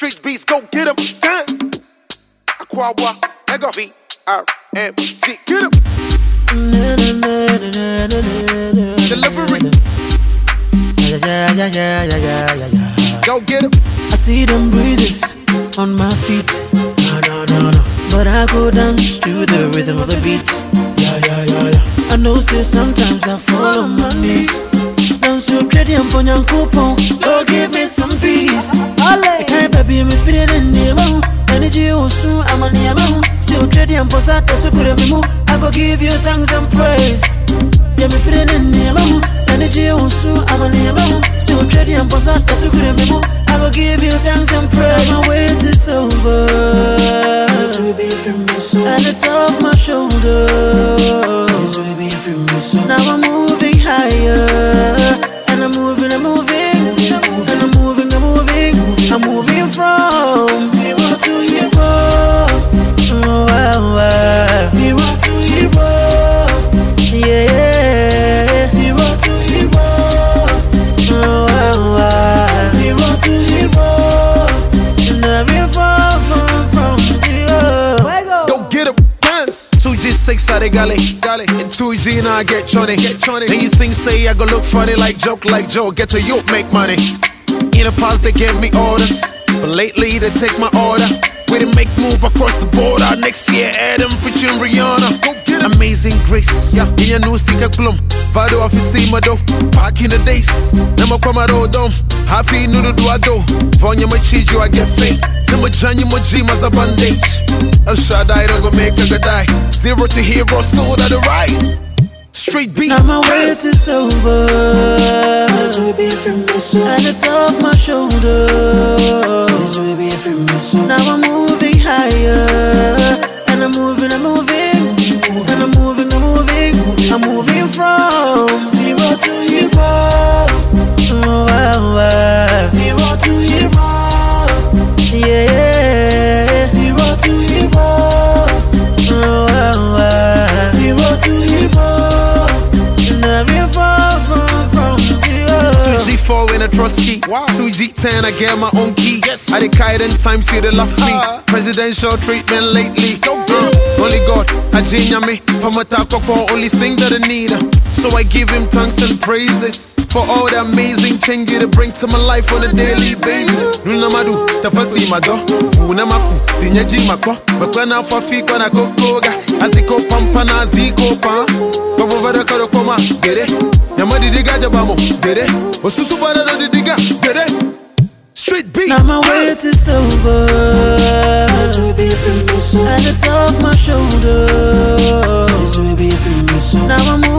Street beats, go get 'em. Dance. Aquawa, mega V, R, M, G, get 'em. Delivery, Yeah, yeah, yeah, yeah, yeah, yeah, yeah. go get 'em. I see them breezes on my feet. No, no, no, no. But I go dance to the rhythm of the beat. Yeah, yeah, yeah, yeah. I know, say sometimes I fall on my knees. Dance so pretty and pon your coupon. Oh, give me some peace. I can't baby, me feeling in the mood. Energy, oh, soon I'm on the mood. Still pretty and post out, so could me move. I go give you thanks and praise. Yeah, me feeling in the mood. Energy, oh, soon I'm on the mood. Still pretty and post out, so could me move. I go give you thanks and praise. 2G6 out of galley, galley. And 2G now I get Johnny. Then you think say I go look funny like joke like joke. Get to you, make money. In the past they gave me orders, but lately they take my order. We done make move across the border. Next year, Adam featuring Rihanna. Amazing grace, yeah. In your new sika plum, Vado office mado. Back in the days, Nama kwama rodom. Happy nunu do ado. Vonya machiju I get fake. Nama janyu majima za bandage. El Shaddai don't go make a die. Zero to hero, soul at the rise. Street beats. Now my wait is over. And it's off my shoulder. Now I'm moving higher. And I'm moving, I'm moving. And I'm moving, I'm moving. I'm moving from zero to hero. 2G10, I get my own key. Yes. I kite and time see the love me. Uh. Presidential treatment lately. Go Uh, only God, I genius me. From a taco, only thing that I need. So I give him thanks and praises. For all the amazing change to bring to my life on a daily basis. Nuna madu, tafasi mado. Una maku, tinya jimako. Bakwana fafi kwa na kokoga. Aziko pampa na ziko pa. Babo vada karo koma, gere. Yamadi diga jabamo, gere. Osusu bada no diga, gere. Street. Now my wait is over. And it's off my shoulder. Now I'm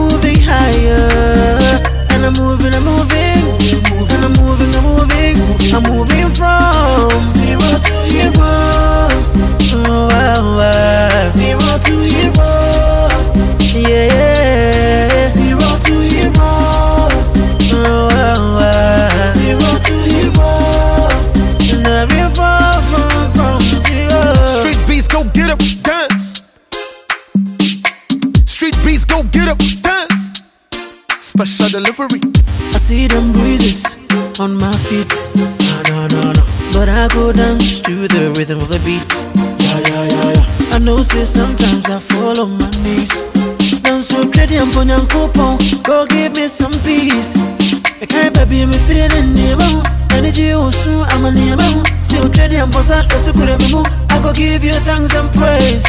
Street beats, go get 'em, dance. Special delivery. I see them breezes on my feet. No, no, no, no. But I go dance to the rhythm of the beat. Yeah, yeah, yeah, yeah. I know, say sometimes I fall on my knees. Dance so pretty and pon your coupon. Go give me some peace. I can't baby, me feeling in mood. Energy, oh, soon I'm the mood. Still pretty and boss out, so could me move. Oh. I go give you thanks and praise.